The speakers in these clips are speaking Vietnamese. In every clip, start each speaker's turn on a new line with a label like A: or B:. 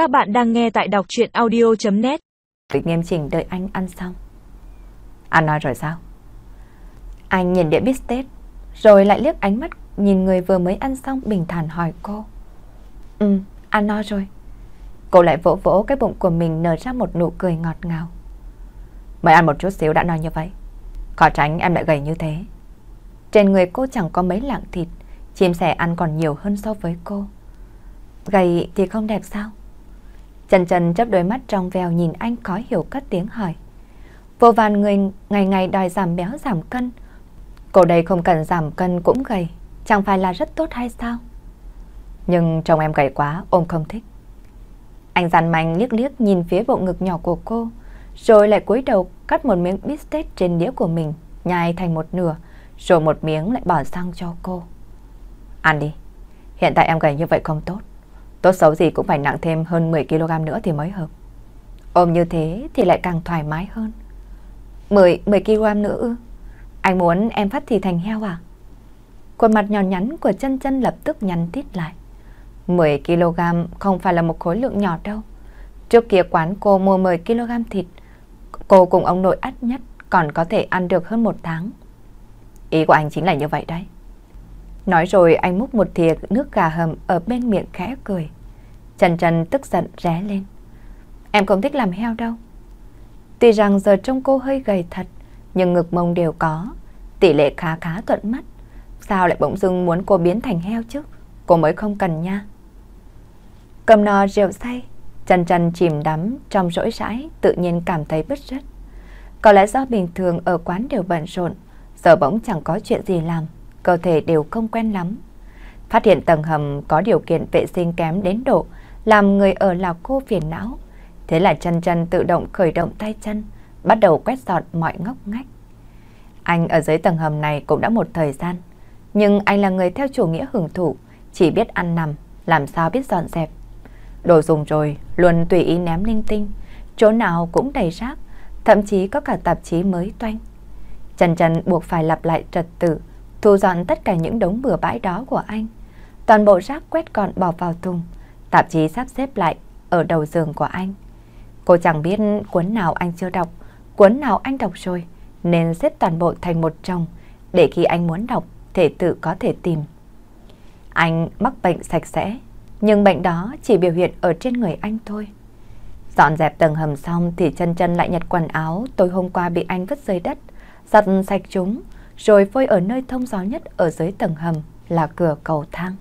A: Các bạn đang nghe tại đọc chuyện audio.net
B: Vịnh nghiêm chỉnh đợi anh ăn xong. Anh nói rồi sao? Anh nhìn đĩa bít tết, rồi lại liếc ánh mắt nhìn người vừa mới ăn xong bình thản hỏi cô. Ừ, ăn no rồi. Cô lại vỗ vỗ cái bụng của mình nở ra một nụ cười ngọt ngào. Mới ăn một chút xíu đã no như vậy. Khó tránh em lại gầy như thế. Trên người cô chẳng có mấy lạng thịt, chim sẻ ăn còn nhiều hơn so với cô. Gầy thì không đẹp sao? Trần Trần chấp đôi mắt trong veo nhìn anh khó hiểu cất tiếng hỏi. Vô vàn người ngày ngày đòi giảm béo giảm cân. Cô đây không cần giảm cân cũng gầy, chẳng phải là rất tốt hay sao? Nhưng chồng em gầy quá, ôm không thích. Anh dàn mạnh liếc liếc nhìn phía bộ ngực nhỏ của cô, rồi lại cúi đầu cắt một miếng bít tết trên đĩa của mình, nhai thành một nửa, rồi một miếng lại bỏ sang cho cô. Ăn đi, hiện tại em gầy như vậy không tốt. Tốt xấu gì cũng phải nặng thêm hơn 10kg nữa thì mới hợp. Ôm như thế thì lại càng thoải mái hơn. 10, 10kg nữa ư? Anh muốn em phát thì thành heo à? Khuôn mặt nhỏ nhắn của chân chân lập tức nhắn tít lại. 10kg không phải là một khối lượng nhỏ đâu. Trước kia quán cô mua 10kg thịt. Cô cùng ông nội ắt nhất còn có thể ăn được hơn một tháng. Ý của anh chính là như vậy đấy. Nói rồi anh múc một thìa nước gà hầm ở bên miệng khẽ cười. Trần Trần tức giận ré lên. Em không thích làm heo đâu. Tuy rằng giờ trông cô hơi gầy thật, nhưng ngực mông đều có, tỷ lệ khá khá thuận mắt. Sao lại bỗng dưng muốn cô biến thành heo chứ? Cô mới không cần nha. Cầm nò rượu say, Trần Trần chìm đắm trong rỗi rãi, tự nhiên cảm thấy bứt rứt. Có lẽ do bình thường ở quán đều bận rộn, giờ bỗng chẳng có chuyện gì làm, cơ thể đều không quen lắm. Phát hiện tầng hầm có điều kiện vệ sinh kém đến độ làm người ở là cô phiền não. Thế là chân chân tự động khởi động tay chân, bắt đầu quét dọn mọi ngóc ngách. Anh ở dưới tầng hầm này cũng đã một thời gian, nhưng anh là người theo chủ nghĩa hưởng thụ, chỉ biết ăn nằm, làm sao biết dọn dẹp. Đồ dùng rồi, luôn tùy ý ném linh tinh, chỗ nào cũng đầy rác, thậm chí có cả tạp chí mới toanh. Trần Trần buộc phải lặp lại trật tự, thu dọn tất cả những đống bừa bãi đó của anh. Toàn bộ rác quét gọn bỏ vào thùng, tạp chí sắp xếp lại ở đầu giường của anh. Cô chẳng biết cuốn nào anh chưa đọc, cuốn nào anh đọc rồi, nên xếp toàn bộ thành một chồng, để khi anh muốn đọc, thể tự có thể tìm. Anh mắc bệnh sạch sẽ, nhưng bệnh đó chỉ biểu hiện ở trên người anh thôi. Dọn dẹp tầng hầm xong thì chân chân lại nhặt quần áo tối hôm qua bị anh vứt dưới đất, giặt sạch chúng, rồi phơi ở nơi thông gió nhất ở dưới tầng hầm là cửa cầu thang.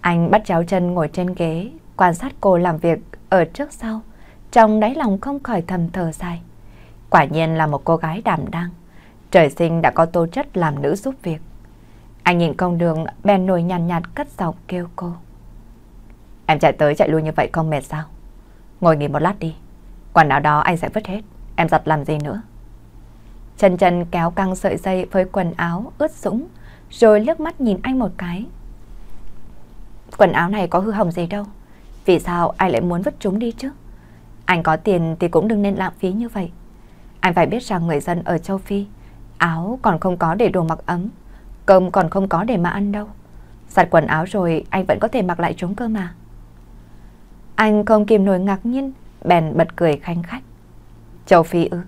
B: Anh bắt cháu chân ngồi trên ghế, quan sát cô làm việc ở trước sau, trong đáy lòng không khỏi thầm thở dài. Quả nhiên là một cô gái đảm đang, trời sinh đã có tố chất làm nữ giúp việc. Anh nhìn công đường bèn nổi nhàn nhạt, nhạt cất giọng kêu cô. Em chạy tới chạy lui như vậy không mệt sao? Ngồi nghỉ một lát đi. Quần áo đó anh sẽ vứt hết. Em giặt làm gì nữa? Chân chân kéo căng sợi dây với quần áo ướt sũng, rồi liếc mắt nhìn anh một cái. Quần áo này có hư hỏng gì đâu. Vì sao anh lại muốn vứt chúng đi chứ? Anh có tiền thì cũng đừng nên lãng phí như vậy. Anh phải biết rằng người dân ở châu Phi, áo còn không có để đồ mặc ấm, cơm còn không có để mà ăn đâu. Giặt quần áo rồi anh vẫn có thể mặc lại chúng cơ mà. Anh không kìm nổi ngạc nhiên, bèn bật cười khanh khách. Châu Phi ư?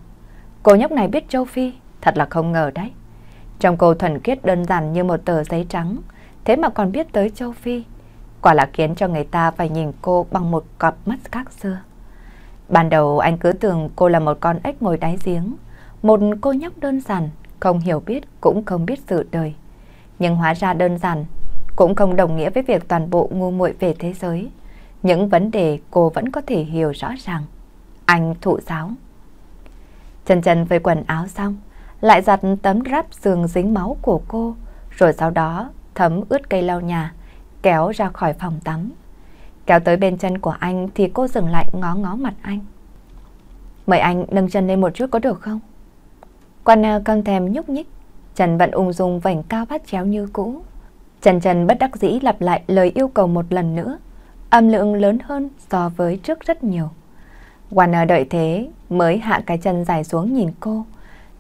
B: Cô nhóc này biết châu Phi, thật là không ngờ đấy. Trong cô thuần khiết đơn giản như một tờ giấy trắng, thế mà còn biết tới châu Phi. Quả là khiến cho người ta phải nhìn cô bằng một cặp mắt khác xưa. Ban đầu anh cứ tưởng cô là một con ếch ngồi đáy giếng, một cô nhóc đơn giản, không hiểu biết cũng không biết sự đời. Nhưng hóa ra đơn giản cũng không đồng nghĩa với việc toàn bộ ngu muội về thế giới. Những vấn đề cô vẫn có thể hiểu rõ ràng. Anh thụ giáo. Chân chân với quần áo xong, lại giặt tấm ráp giường dính máu của cô, rồi sau đó thấm ướt cây lau nhà, kéo ra khỏi phòng tắm. Kéo tới bên chân của anh thì cô dừng lại ngó ngó mặt anh. Mời anh nâng chân lên một chút có được không? Quan ờ, căng thèm nhúc nhích, Trần vẫn ung dung vành cao bát chéo như cũ. Trần Trần bất đắc dĩ lặp lại lời yêu cầu một lần nữa, âm lượng lớn hơn so với trước rất nhiều. Warner ờ, đợi thế mới hạ cái chân dài xuống nhìn cô,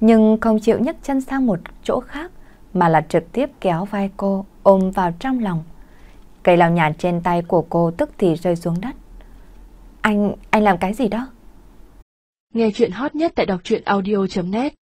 B: nhưng không chịu nhấc chân sang một chỗ khác mà là trực tiếp kéo vai cô ôm vào trong lòng. Cây lao nhàn trên tay của cô tức thì rơi xuống đất. Anh, anh làm cái gì đó?
C: Nghe chuyện hot nhất tại đọc truyện audio.net